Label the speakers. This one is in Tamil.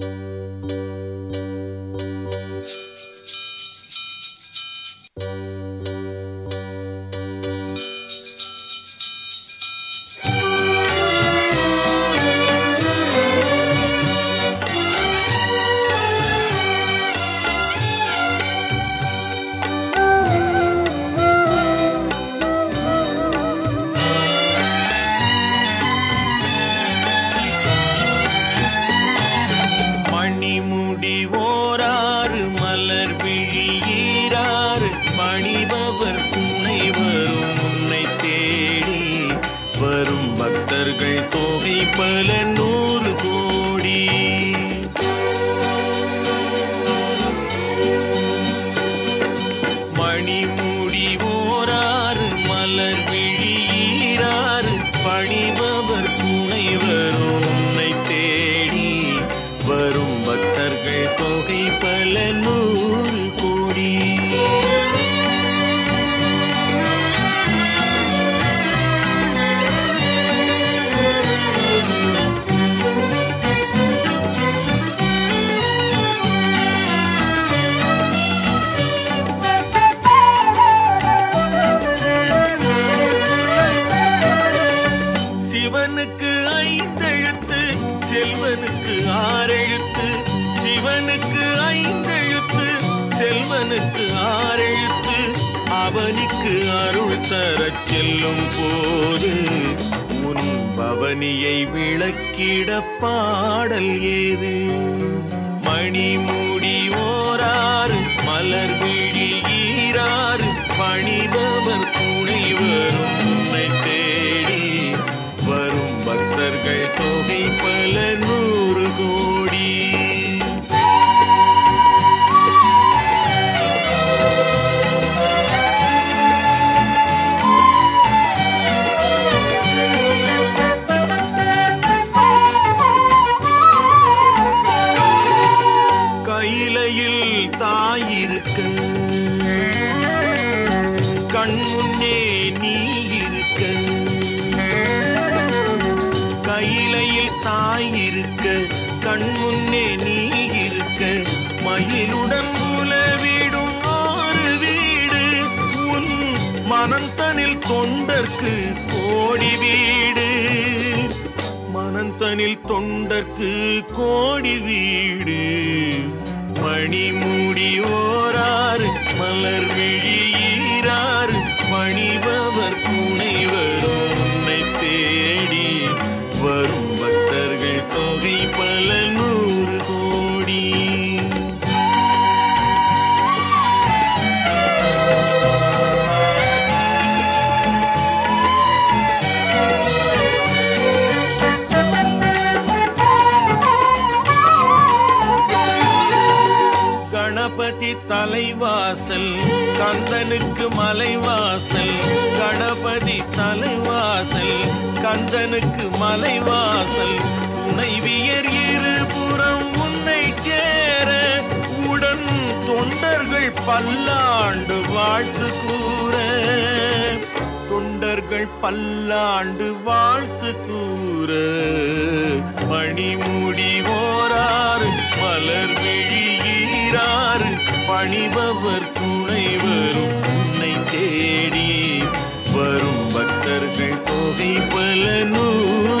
Speaker 1: மணிமுடி வரும் பக்தர்கள் தொகை பல நூறு கோடி. மணிமுடி ஓராறு மலர் விழி பணி ஐந்தெழுத்து செல்வனுக்கு ஆறெழுத்து சிவனுக்கு ஐந்தெழுத்து செல்வனுக்கு ஆறெழுத்து அவனுக்கு அருள் தரச் செல்லும் போது உன் பவனியை விளக்கிட பாடல் ஏது? மணிமுடி ஓராறு மலர் விழி ஈராறு பணிபவர் துணை வரும் தாயிருக்க கண் நீ இருக்க. கையிலையில் தாயிருக்க கண் முன்னே நீ இருக்க. மயிலுடன் உலவிடும் ஆறு வீடு. உன் மனந்தனில் தொண்டர்க்கு கோடி வீடு. மனந்தனில் தொண்டர்க்கு கோடி வீடு. மணிமுடியோ தலைவாசல் கந்தனுக்கு மலைவாசல் கணபதி தலைவாசல் கந்தனுக்கு மலைவாசல். துணைவியர் இருபுறம் உன்னை சேர உடன் தொண்டர்கள் பல்லாண்டு வாழ்த்து கூற. தொண்டர்கள் பல்லாண்டு வாழ்த்து கூற. மணிமுடி பணிபவர் துணை வரும் உன்னை தேடி வரும் பக்தர்கள் தொகை பல நூறு